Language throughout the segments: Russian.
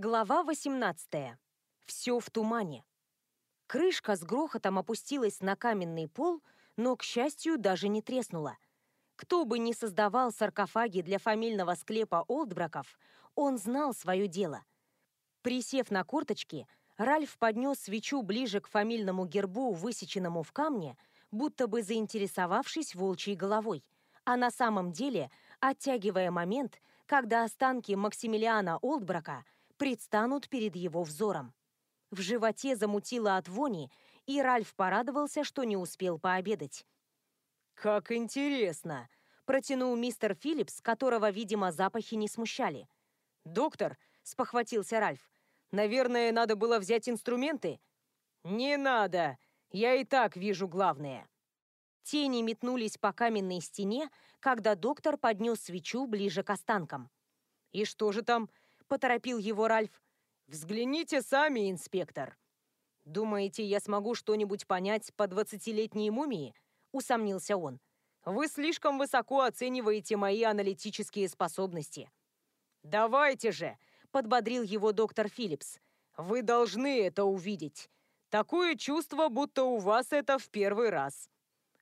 Глава 18. Все в тумане. Крышка с грохотом опустилась на каменный пол, но, к счастью, даже не треснула. Кто бы ни создавал саркофаги для фамильного склепа Олдбраков, он знал свое дело. Присев на корточки, Ральф поднес свечу ближе к фамильному гербу, высеченному в камне, будто бы заинтересовавшись волчьей головой, а на самом деле оттягивая момент, когда останки Максимилиана Олдбрака – предстанут перед его взором. В животе замутило от вони, и Ральф порадовался, что не успел пообедать. «Как интересно!» – протянул мистер Филлипс, которого, видимо, запахи не смущали. «Доктор», – спохватился Ральф, – «наверное, надо было взять инструменты?» «Не надо! Я и так вижу главное!» Тени метнулись по каменной стене, когда доктор поднес свечу ближе к останкам. «И что же там?» Поторопил его Ральф. «Взгляните сами, инспектор». «Думаете, я смогу что-нибудь понять по двадцатилетней мумии?» – усомнился он. «Вы слишком высоко оцениваете мои аналитические способности». «Давайте же!» – подбодрил его доктор Филлипс. «Вы должны это увидеть. Такое чувство, будто у вас это в первый раз».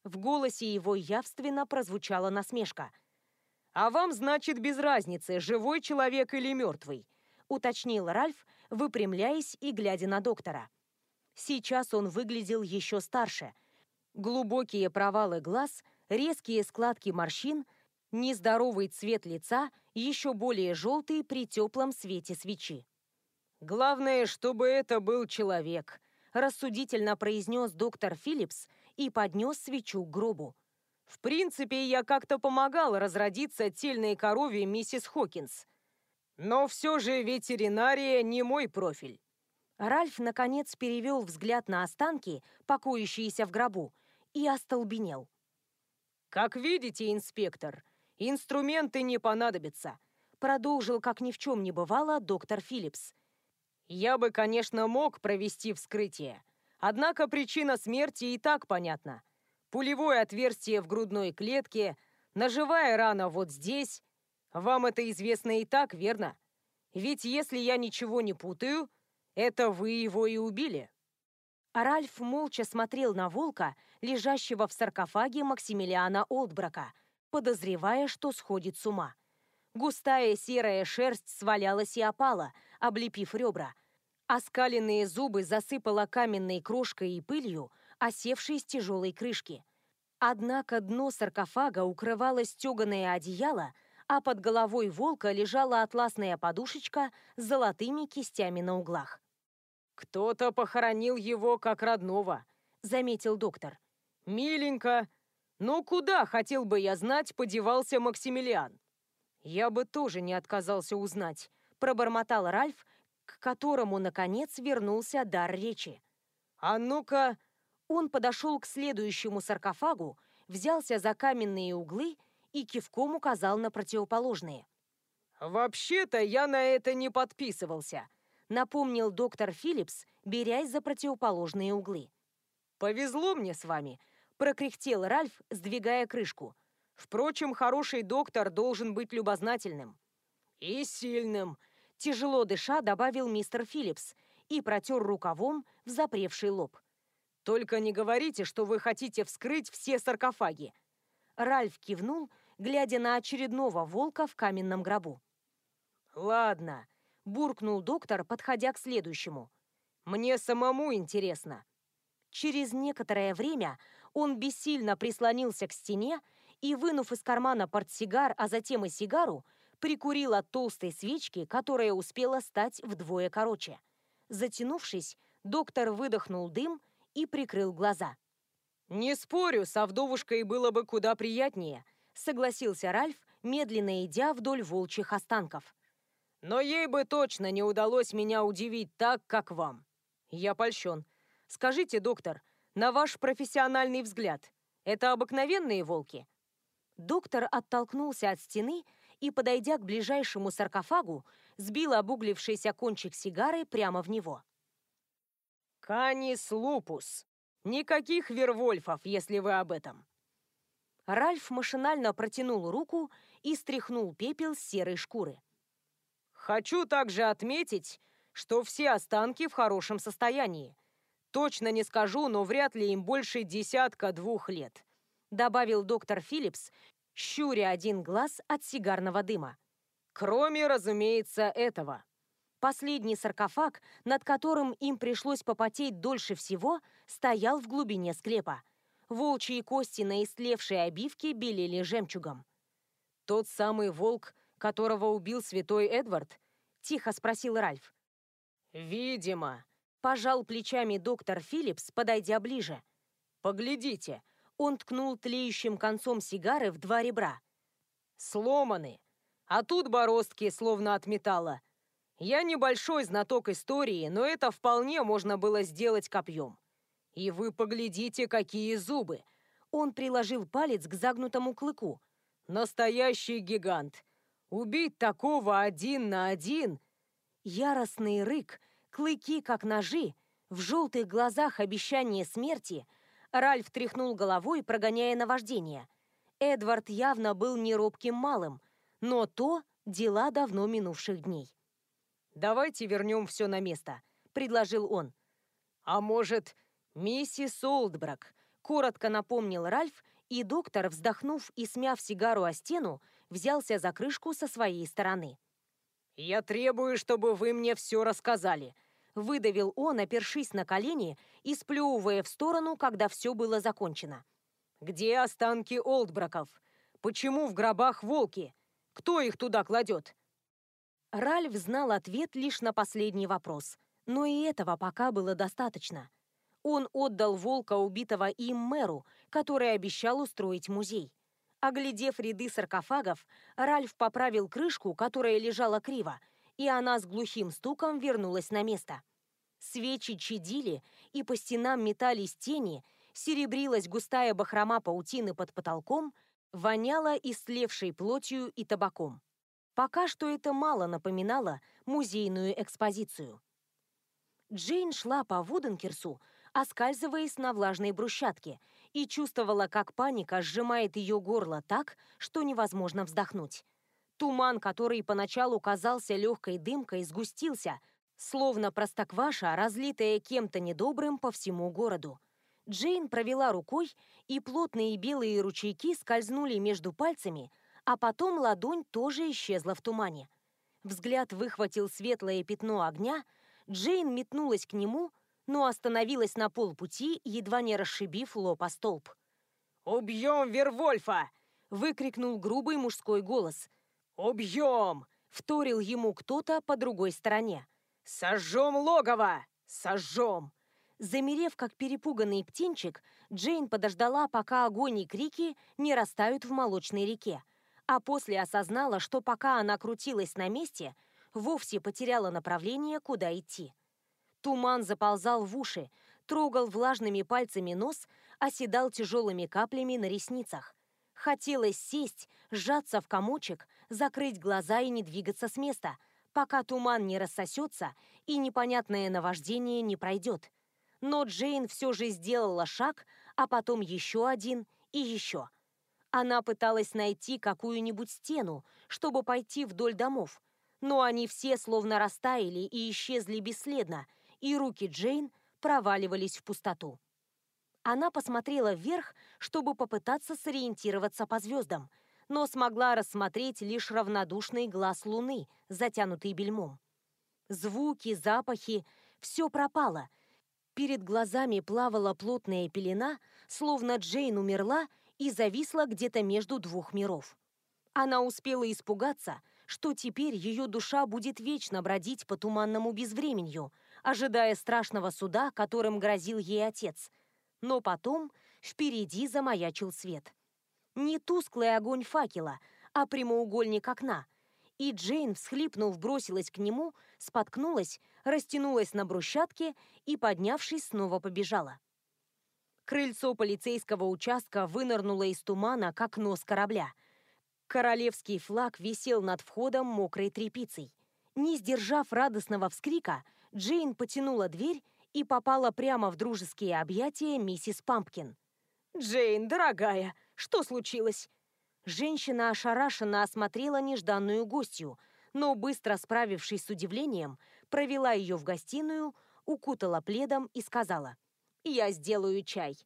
В голосе его явственно прозвучала насмешка – «А вам, значит, без разницы, живой человек или мертвый», уточнил Ральф, выпрямляясь и глядя на доктора. Сейчас он выглядел еще старше. Глубокие провалы глаз, резкие складки морщин, нездоровый цвет лица, еще более желтый при теплом свете свечи. «Главное, чтобы это был человек», рассудительно произнес доктор Филлипс и поднес свечу к гробу. В принципе, я как-то помогал разродиться тельной корове миссис Хокинс. Но все же ветеринария не мой профиль. Ральф, наконец, перевел взгляд на останки, покоящиеся в гробу, и остолбенел. «Как видите, инспектор, инструменты не понадобятся», продолжил, как ни в чем не бывало, доктор Филлипс. «Я бы, конечно, мог провести вскрытие, однако причина смерти и так понятна пулевое отверстие в грудной клетке, ножевая рана вот здесь. Вам это известно и так, верно? Ведь если я ничего не путаю, это вы его и убили. А Ральф молча смотрел на волка, лежащего в саркофаге Максимилиана Олдбрака, подозревая, что сходит с ума. Густая серая шерсть свалялась и опала, облепив ребра. Оскаленные зубы засыпала каменной крошкой и пылью, осевшей с тяжелой крышки. Однако дно саркофага укрывало стеганое одеяло, а под головой волка лежала атласная подушечка с золотыми кистями на углах. «Кто-то похоронил его как родного», — заметил доктор. «Миленько. Но куда, хотел бы я знать, подевался Максимилиан?» «Я бы тоже не отказался узнать», — пробормотал Ральф, к которому, наконец, вернулся дар речи. «А ну-ка, он подошел к следующему саркофагу, взялся за каменные углы и кивком указал на противоположные. «Вообще-то я на это не подписывался», — напомнил доктор Филлипс, берясь за противоположные углы. «Повезло мне с вами», — прокряхтел Ральф, сдвигая крышку. «Впрочем, хороший доктор должен быть любознательным». «И сильным», — тяжело дыша добавил мистер Филлипс и протер рукавом в запревший лоб. Только не говорите, что вы хотите вскрыть все саркофаги. Ральф кивнул, глядя на очередного волка в каменном гробу. Ладно, буркнул доктор, подходя к следующему. Мне самому интересно. Через некоторое время он бессильно прислонился к стене и, вынув из кармана портсигар, а затем и сигару, прикурил от толстой свечки, которая успела стать вдвое короче. Затянувшись, доктор выдохнул дым и прикрыл глаза. «Не спорю, со вдовушкой было бы куда приятнее», согласился Ральф, медленно идя вдоль волчьих останков. «Но ей бы точно не удалось меня удивить так, как вам. Я польщен. Скажите, доктор, на ваш профессиональный взгляд, это обыкновенные волки?» Доктор оттолкнулся от стены и, подойдя к ближайшему саркофагу, сбил обуглившийся кончик сигары прямо в него. «Канис лупус. Никаких вервольфов, если вы об этом». Ральф машинально протянул руку и стряхнул пепел с серой шкуры. Хочу также отметить, что все останки в хорошем состоянии. Точно не скажу, но вряд ли им больше десятка-двух лет», добавил доктор Филлипс, щуря один глаз от сигарного дыма. «Кроме, разумеется, этого». Последний саркофаг, над которым им пришлось попотеть дольше всего, стоял в глубине склепа. Волчьи кости на истлевшей обивке белели жемчугом. «Тот самый волк, которого убил святой Эдвард?» — тихо спросил Ральф. «Видимо», — пожал плечами доктор Филлипс, подойдя ближе. «Поглядите», — он ткнул тлеющим концом сигары в два ребра. «Сломаны, а тут бороздки, словно от металла. Я небольшой знаток истории, но это вполне можно было сделать копьем. И вы поглядите, какие зубы!» Он приложил палец к загнутому клыку. «Настоящий гигант! Убить такого один на один!» Яростный рык, клыки как ножи, в желтых глазах обещание смерти. Ральф тряхнул головой, прогоняя наваждение. Эдвард явно был не робким малым, но то дела давно минувших дней. «Давайте вернем все на место», — предложил он. «А может, миссис Олдбрак?» — коротко напомнил Ральф, и доктор, вздохнув и смяв сигару о стену, взялся за крышку со своей стороны. «Я требую, чтобы вы мне все рассказали», — выдавил он, опершись на колени и сплевывая в сторону, когда все было закончено. «Где останки Олдбраков? Почему в гробах волки? Кто их туда кладет?» Ральф знал ответ лишь на последний вопрос, но и этого пока было достаточно. Он отдал волка убитого им мэру, который обещал устроить музей. Оглядев ряды саркофагов, Ральф поправил крышку, которая лежала криво, и она с глухим стуком вернулась на место. Свечи чадили, и по стенам метались тени, серебрилась густая бахрома паутины под потолком, воняла истлевшей плотью и табаком. Пока что это мало напоминало музейную экспозицию. Джейн шла по Вуденкерсу, оскальзываясь на влажной брусчатке, и чувствовала, как паника сжимает ее горло так, что невозможно вздохнуть. Туман, который поначалу казался легкой дымкой, сгустился, словно простокваша, разлитая кем-то недобрым по всему городу. Джейн провела рукой, и плотные белые ручейки скользнули между пальцами, а потом ладонь тоже исчезла в тумане. Взгляд выхватил светлое пятно огня, Джейн метнулась к нему — но остановилась на полпути, едва не расшибив лоб о столб. «Убьем Вервольфа!» — выкрикнул грубый мужской голос. «Убьем!» — вторил ему кто-то по другой стороне. «Сожжем логово! Сожжем!» Замерев, как перепуганный птенчик, Джейн подождала, пока огонь и крики не растают в молочной реке, а после осознала, что пока она крутилась на месте, вовсе потеряла направление, куда идти. Туман заползал в уши, трогал влажными пальцами нос, оседал тяжелыми каплями на ресницах. Хотелось сесть, сжаться в комочек, закрыть глаза и не двигаться с места, пока туман не рассосется и непонятное наваждение не пройдет. Но Джейн все же сделала шаг, а потом еще один и еще. Она пыталась найти какую-нибудь стену, чтобы пойти вдоль домов, но они все словно растаяли и исчезли бесследно, и руки Джейн проваливались в пустоту. Она посмотрела вверх, чтобы попытаться сориентироваться по звездам, но смогла рассмотреть лишь равнодушный глаз луны, затянутый бельмом. Звуки, запахи — все пропало. Перед глазами плавала плотная пелена, словно Джейн умерла и зависла где-то между двух миров. Она успела испугаться, что теперь ее душа будет вечно бродить по туманному безвременью — ожидая страшного суда, которым грозил ей отец. Но потом впереди замаячил свет. Не тусклый огонь факела, а прямоугольник окна. И Джейн, всхлипнув, бросилась к нему, споткнулась, растянулась на брусчатке и, поднявшись, снова побежала. Крыльцо полицейского участка вынырнуло из тумана, как нос корабля. Королевский флаг висел над входом мокрой тряпицей. Не сдержав радостного вскрика, Джейн потянула дверь и попала прямо в дружеские объятия миссис Пампкин. «Джейн, дорогая, что случилось?» Женщина ошарашенно осмотрела нежданную гостью, но, быстро справившись с удивлением, провела ее в гостиную, укутала пледом и сказала «Я сделаю чай».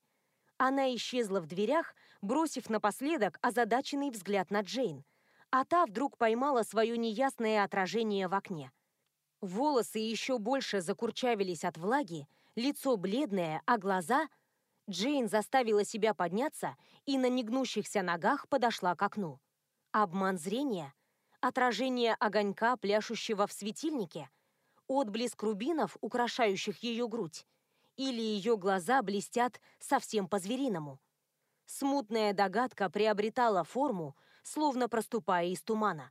Она исчезла в дверях, бросив напоследок озадаченный взгляд на Джейн, а та вдруг поймала свое неясное отражение в окне. Волосы еще больше закурчавились от влаги, лицо бледное, а глаза... Джейн заставила себя подняться и на негнущихся ногах подошла к окну. Обман зрения? Отражение огонька, пляшущего в светильнике? Отблеск рубинов, украшающих ее грудь? Или ее глаза блестят совсем по-звериному? Смутная догадка приобретала форму, словно проступая из тумана.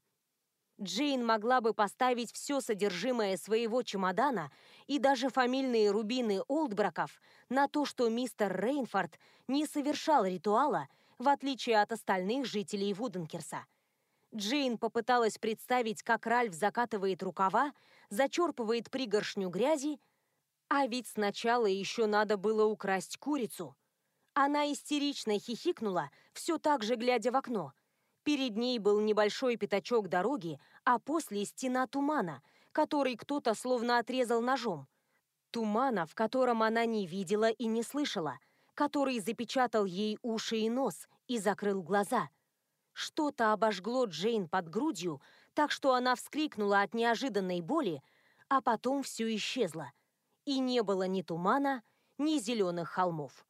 Джейн могла бы поставить все содержимое своего чемодана и даже фамильные рубины Олдбраков на то, что мистер Рейнфорд не совершал ритуала, в отличие от остальных жителей Вуденкерса. Джейн попыталась представить, как Ральф закатывает рукава, зачерпывает пригоршню грязи, а ведь сначала еще надо было украсть курицу. Она истерично хихикнула, все так же глядя в окно – Перед ней был небольшой пятачок дороги, а после стена тумана, который кто-то словно отрезал ножом. Тумана, в котором она не видела и не слышала, который запечатал ей уши и нос и закрыл глаза. Что-то обожгло Джейн под грудью, так что она вскрикнула от неожиданной боли, а потом все исчезло. И не было ни тумана, ни зеленых холмов.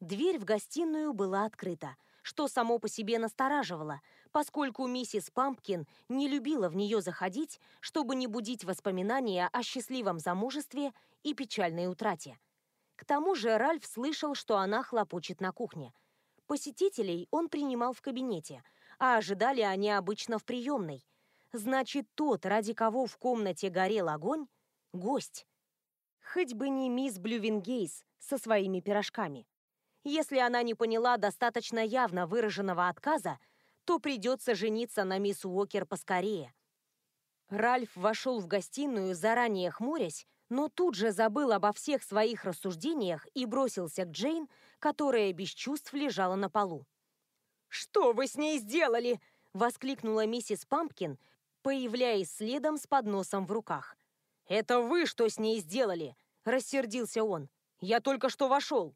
Дверь в гостиную была открыта, что само по себе настораживало, поскольку миссис Пампкин не любила в нее заходить, чтобы не будить воспоминания о счастливом замужестве и печальной утрате. К тому же Ральф слышал, что она хлопочет на кухне. Посетителей он принимал в кабинете, а ожидали они обычно в приемной. Значит, тот, ради кого в комнате горел огонь, — гость. Хоть бы не мисс Блювингейс со своими пирожками. Если она не поняла достаточно явно выраженного отказа, то придется жениться на мисс Уокер поскорее. Ральф вошел в гостиную, заранее хмурясь, но тут же забыл обо всех своих рассуждениях и бросился к Джейн, которая без чувств лежала на полу. «Что вы с ней сделали?» — воскликнула миссис Пампкин, появляясь следом с подносом в руках. «Это вы что с ней сделали?» — рассердился он. «Я только что вошел».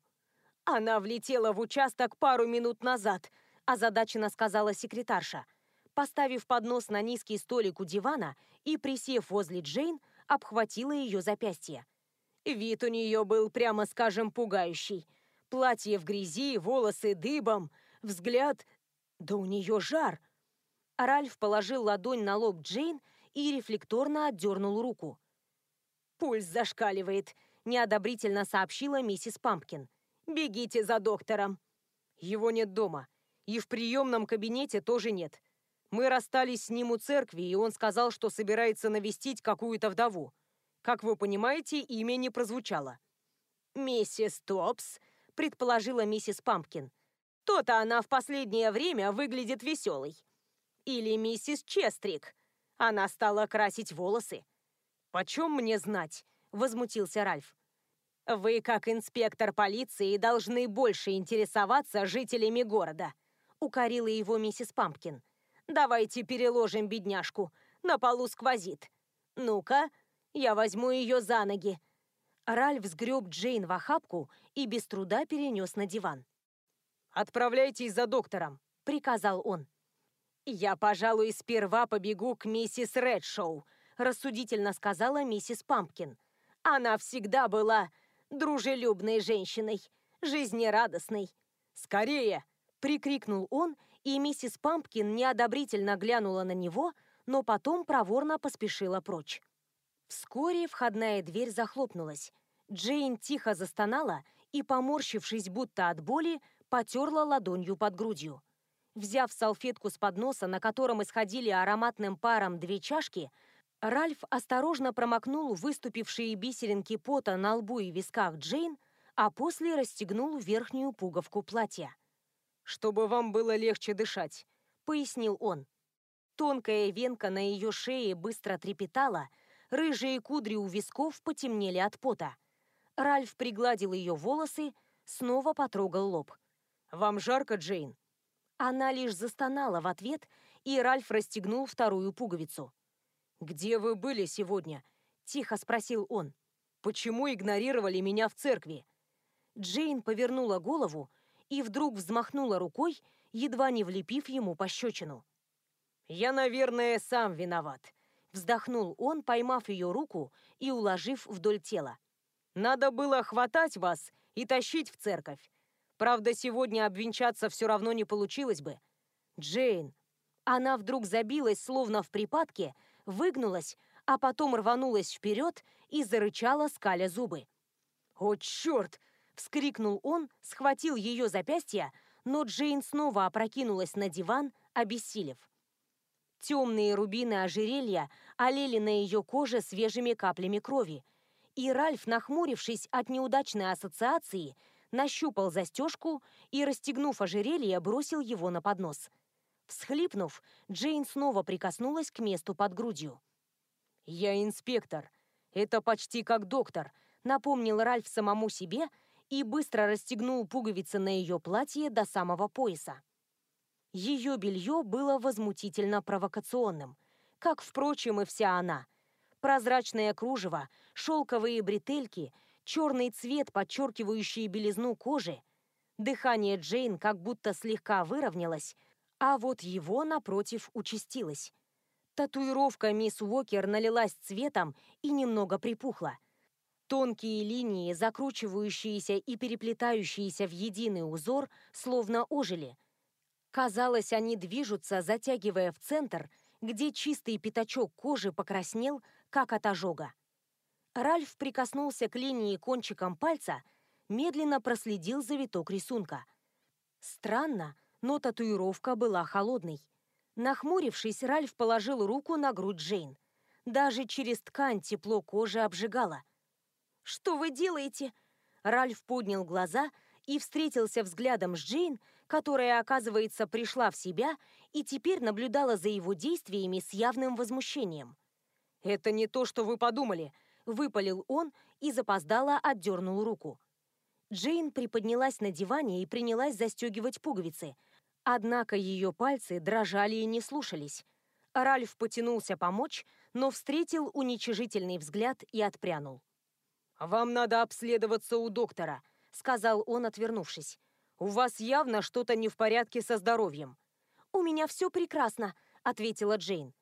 «Она влетела в участок пару минут назад», – озадаченно сказала секретарша. Поставив поднос на низкий столик у дивана и, присев возле Джейн, обхватила ее запястье. Вид у нее был, прямо скажем, пугающий. Платье в грязи, волосы дыбом, взгляд... Да у нее жар! Ральф положил ладонь на лоб Джейн и рефлекторно отдернул руку. «Пульс зашкаливает», – неодобрительно сообщила миссис Пампкин. Бегите за доктором. Его нет дома. И в приемном кабинете тоже нет. Мы расстались с ним у церкви, и он сказал, что собирается навестить какую-то вдову. Как вы понимаете, имя не прозвучало. «Миссис Топс», — предположила миссис Пампкин. «То-то она в последнее время выглядит веселой. Или миссис Честрик. Она стала красить волосы». «Почем мне знать?» — возмутился Ральф. Вы, как инспектор полиции, должны больше интересоваться жителями города», — укорила его миссис Пампкин. «Давайте переложим бедняжку. На полу сквозит. Ну-ка, я возьму ее за ноги». Ральф сгреб Джейн в охапку и без труда перенес на диван. «Отправляйтесь за доктором», — приказал он. «Я, пожалуй, сперва побегу к миссис Редшоу», — рассудительно сказала миссис Пампкин. «Она всегда была дружелюбной женщиной, жизнерадостной. «Скорее!» — прикрикнул он, и миссис Пампкин неодобрительно глянула на него, но потом проворно поспешила прочь. Вскоре входная дверь захлопнулась. Джейн тихо застонала и, поморщившись будто от боли, потерла ладонью под грудью. Взяв салфетку с подноса, на котором исходили ароматным паром две чашки, Ральф осторожно промокнул выступившие бисеринки пота на лбу и висках Джейн, а после расстегнул верхнюю пуговку платья. «Чтобы вам было легче дышать», — пояснил он. Тонкая венка на ее шее быстро трепетала, рыжие кудри у висков потемнели от пота. Ральф пригладил ее волосы, снова потрогал лоб. «Вам жарко, Джейн?» Она лишь застонала в ответ и Ральф расстегнул вторую пуговицу. «Где вы были сегодня?» – тихо спросил он. «Почему игнорировали меня в церкви?» Джейн повернула голову и вдруг взмахнула рукой, едва не влепив ему пощечину. «Я, наверное, сам виноват», — вздохнул он, поймав ее руку и уложив вдоль тела. «Надо было хватать вас и тащить в церковь. Правда, сегодня обвенчаться все равно не получилось бы. Джейн». Она вдруг забилась, словно в припадке, выгнулась, а потом рванулась вперед и зарычала, скаля зубы. «О, черт!» — вскрикнул он, схватил ее запястье, но Джейн снова опрокинулась на диван, обессилев. Темные рубины ожерелья олели на ее коже свежими каплями крови, и Ральф, нахмурившись от неудачной ассоциации, нащупал застежку и, расстегнув ожерелье, бросил его на поднос. Всхлипнув, Джейн снова прикоснулась к месту под грудью. «Я инспектор. Это почти как доктор», — напомнил Ральф самому себе и быстро расстегнул пуговицы на ее платье до самого пояса. Ее белье было возмутительно провокационным, как, впрочем, и вся она. Прозрачное кружево, шелковые бретельки, черный цвет, подчеркивающий белизну кожи. Дыхание Джейн как будто слегка выровнялось, а вот его, напротив, участилось. Татуировка мисс Уокер налилась цветом и немного припухла – Тонкие линии, закручивающиеся и переплетающиеся в единый узор, словно ожили. Казалось, они движутся, затягивая в центр, где чистый пятачок кожи покраснел, как от ожога. Ральф прикоснулся к линии кончиком пальца, медленно проследил завиток рисунка. Странно, но татуировка была холодной. Нахмурившись, Ральф положил руку на грудь Джейн. Даже через ткань тепло кожи обжигало. «Что вы делаете?» Ральф поднял глаза и встретился взглядом с Джейн, которая, оказывается, пришла в себя и теперь наблюдала за его действиями с явным возмущением. «Это не то, что вы подумали», — выпалил он и запоздало отдернул руку. Джейн приподнялась на диване и принялась застегивать пуговицы, однако ее пальцы дрожали и не слушались. Ральф потянулся помочь, но встретил уничижительный взгляд и отпрянул. «Вам надо обследоваться у доктора», — сказал он, отвернувшись. «У вас явно что-то не в порядке со здоровьем». «У меня все прекрасно», — ответила Джейн.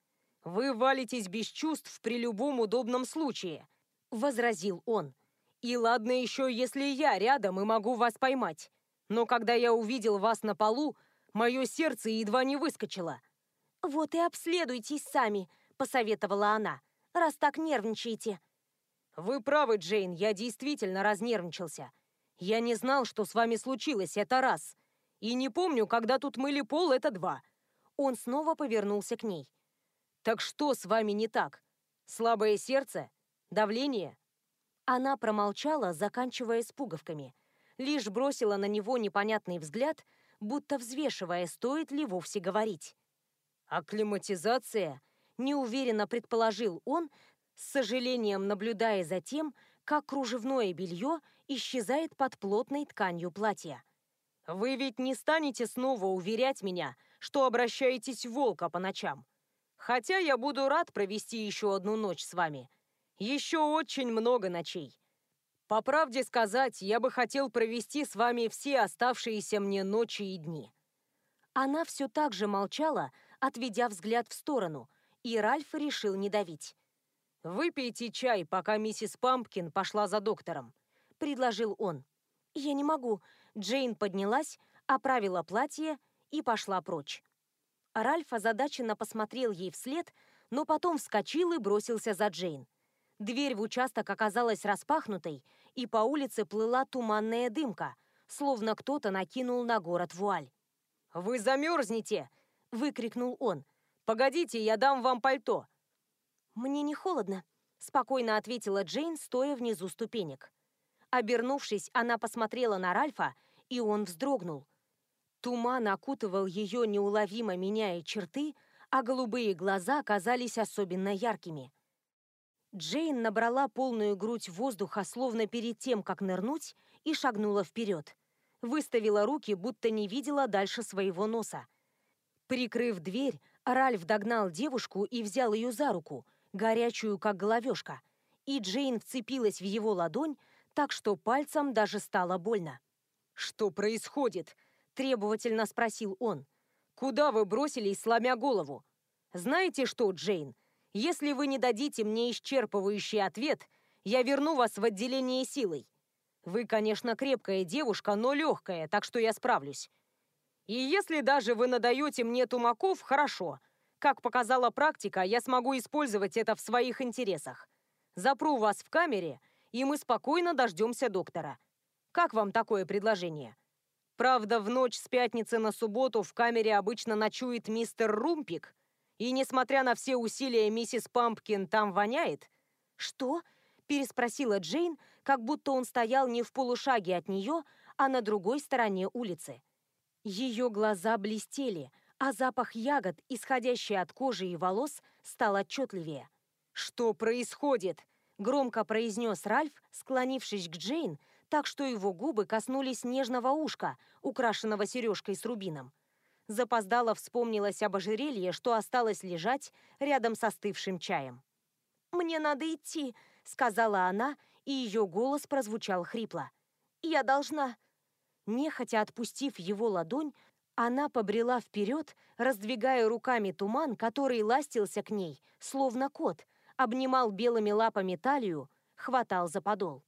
«Вы валитесь без чувств при любом удобном случае», — возразил он. «И ладно еще, если я рядом и могу вас поймать. Но когда я увидел вас на полу, мое сердце едва не выскочило». «Вот и обследуйтесь сами», — посоветовала она, «раз так нервничаете». «Вы правы, Джейн, я действительно разнервничался. Я не знал, что с вами случилось, это раз. И не помню, когда тут мыли пол, это два». Он снова повернулся к ней. «Так что с вами не так? Слабое сердце? Давление?» Она промолчала, заканчивая с пуговками. Лишь бросила на него непонятный взгляд, будто взвешивая, стоит ли вовсе говорить. «Акклиматизация?» – неуверенно предположил он, с сожалением наблюдая за тем, как кружевное белье исчезает под плотной тканью платья. «Вы ведь не станете снова уверять меня, что обращаетесь в волка по ночам? Хотя я буду рад провести еще одну ночь с вами. Еще очень много ночей. По правде сказать, я бы хотел провести с вами все оставшиеся мне ночи и дни». Она все так же молчала, отведя взгляд в сторону, и Ральф решил не давить. «Выпейте чай, пока миссис Пампкин пошла за доктором», — предложил он. «Я не могу». Джейн поднялась, оправила платье и пошла прочь. Ральф озадаченно посмотрел ей вслед, но потом вскочил и бросился за Джейн. Дверь в участок оказалась распахнутой, и по улице плыла туманная дымка, словно кто-то накинул на город вуаль. «Вы замерзнете!» — выкрикнул он. «Погодите, я дам вам пальто!» «Мне не холодно», — спокойно ответила Джейн, стоя внизу ступенек. Обернувшись, она посмотрела на Ральфа, и он вздрогнул. Туман окутывал ее, неуловимо меняя черты, а голубые глаза казались особенно яркими. Джейн набрала полную грудь воздуха, словно перед тем, как нырнуть, и шагнула вперед. Выставила руки, будто не видела дальше своего носа. Прикрыв дверь, Ральф догнал девушку и взял ее за руку, горячую, как головешка, и Джейн вцепилась в его ладонь, так что пальцем даже стало больно. «Что происходит?» – требовательно спросил он. «Куда вы бросились, сломя голову? Знаете что, Джейн, если вы не дадите мне исчерпывающий ответ, я верну вас в отделение силой. Вы, конечно, крепкая девушка, но легкая, так что я справлюсь. И если даже вы надаете мне тумаков, хорошо. Как показала практика, я смогу использовать это в своих интересах. Запру вас в камере, и мы спокойно дождемся доктора. Как вам такое предложение? Правда, в ночь с пятницы на субботу в камере обычно ночует мистер Румпик, и, несмотря на все усилия миссис Пампкин, там воняет. Что? Переспросила Джейн, как будто он стоял не в полушаге от нее, а на другой стороне улицы. Ее глаза блестели, а запах ягод, исходящий от кожи и волос, стал отчетливее. «Что происходит?» — громко произнес Ральф, склонившись к Джейн, так что его губы коснулись нежного ушка, украшенного сережкой с рубином. Запоздало вспомнилось об ожерелье, что осталось лежать рядом со остывшим чаем. «Мне надо идти», — сказала она, и ее голос прозвучал хрипло. «Я должна...» Нехотя отпустив его ладонь, она побрела вперед, раздвигая руками туман, который ластился к ней, словно кот, обнимал белыми лапами талию, хватал за подол.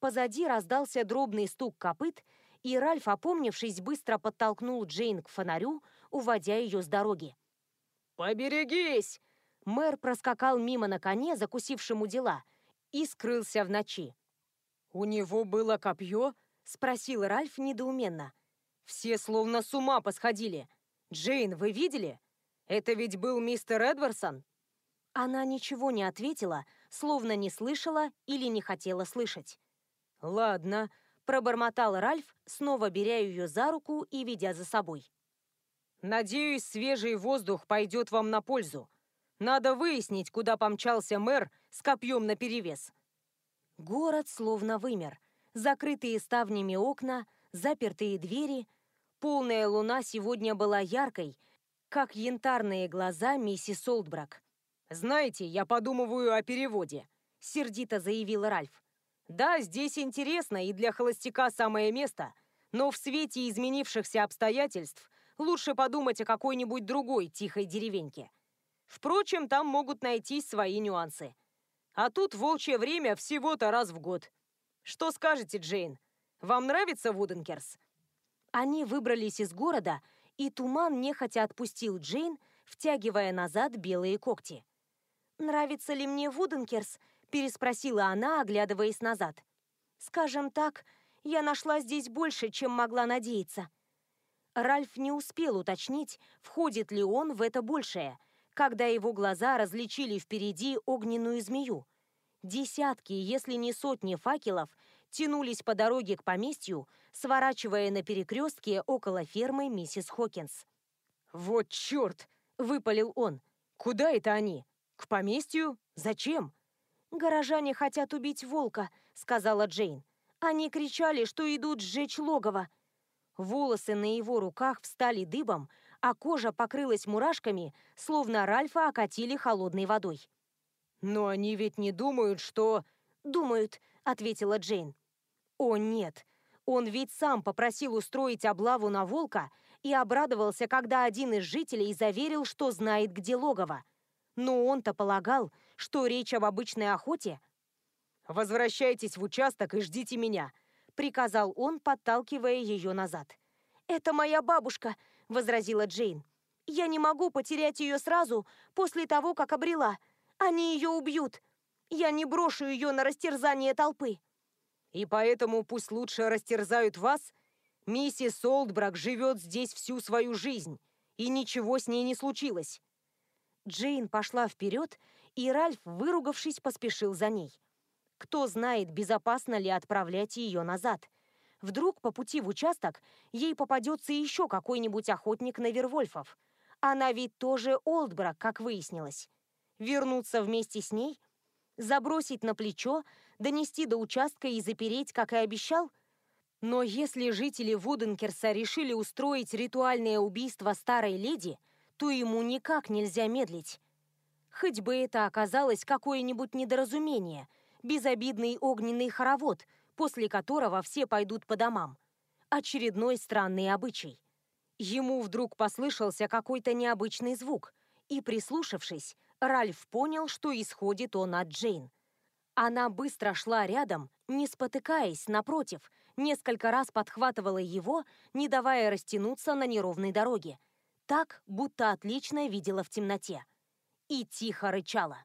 Позади раздался дробный стук копыт, и Ральф, опомнившись, быстро подтолкнул Джейн к фонарю, уводя ее с дороги. «Поберегись!» Мэр проскакал мимо на коне, закусившему дела, и скрылся в ночи. «У него было копье?» — спросил Ральф недоуменно. «Все словно с ума посходили. Джейн, вы видели? Это ведь был мистер Эдварсон?» Она ничего не ответила, словно не слышала или не хотела слышать. «Ладно», Пробормотал Ральф, снова беря ее за руку и ведя за собой. «Надеюсь, свежий воздух пойдет вам на пользу. Надо выяснить, куда помчался мэр с копьем наперевес». Город словно вымер. Закрытые ставнями окна, запертые двери. Полная луна сегодня была яркой, как янтарные глаза миссис Олдбрак. «Знаете, я подумываю о переводе», — сердито заявил Ральф. Да, здесь интересно и для холостяка самое место, но в свете изменившихся обстоятельств лучше подумать о какой-нибудь другой тихой деревеньке. Впрочем, там могут найтись свои нюансы. А тут волчье время всего-то раз в год. Что скажете, Джейн? Вам нравится Вуденкерс? Они выбрались из города, и туман нехотя отпустил Джейн, втягивая назад белые когти. «Нравится ли мне Вуденкерс?» Переспросила она, оглядываясь назад. «Скажем так, я нашла здесь больше, чем могла надеяться». Ральф не успел уточнить, входит ли он в это большее, когда его глаза различили впереди огненную змею. Десятки, если не сотни факелов тянулись по дороге к поместью, сворачивая на перекрестке около фермы миссис Хокинс. «Вот черт!» — выпалил он. «Куда это они? К поместью? Зачем?» «Горожане хотят убить волка», — сказала Джейн. «Они кричали, что идут сжечь логово». Волосы на его руках встали дыбом, а кожа покрылась мурашками, словно Ральфа окатили холодной водой. «Но они ведь не думают, что...» «Думают», — ответила Джейн. «О, нет. Он ведь сам попросил устроить облаву на волка и обрадовался, когда один из жителей заверил, что знает, где логово. Но он-то полагал, что речь об обычной охоте? «Возвращайтесь в участок и ждите меня», — приказал он, подталкивая ее назад. «Это моя бабушка», — возразила Джейн. «Я не могу потерять ее сразу, после того, как обрела. Они ее убьют. Я не брошу ее на растерзание толпы». «И поэтому пусть лучше растерзают вас? Миссис Олдбрак живет здесь всю свою жизнь, и ничего с ней не случилось». Джейн пошла вперед, и Ральф, выругавшись, поспешил за ней. Кто знает, безопасно ли отправлять ее назад. Вдруг по пути в участок ей попадется еще какой-нибудь охотник на Вервольфов. Она ведь тоже Олдбрак, как выяснилось. Вернуться вместе с ней? Забросить на плечо, донести до участка и запереть, как и обещал? Но если жители Вуденкерса решили устроить ритуальное убийство старой леди, то ему никак нельзя медлить. Хоть бы это оказалось какое-нибудь недоразумение, безобидный огненный хоровод, после которого все пойдут по домам. Очередной странный обычай. Ему вдруг послышался какой-то необычный звук, и, прислушавшись, Ральф понял, что исходит он от Джейн. Она быстро шла рядом, не спотыкаясь, напротив, несколько раз подхватывала его, не давая растянуться на неровной дороге. Так, будто отлично видела в темноте. И тихо рычала.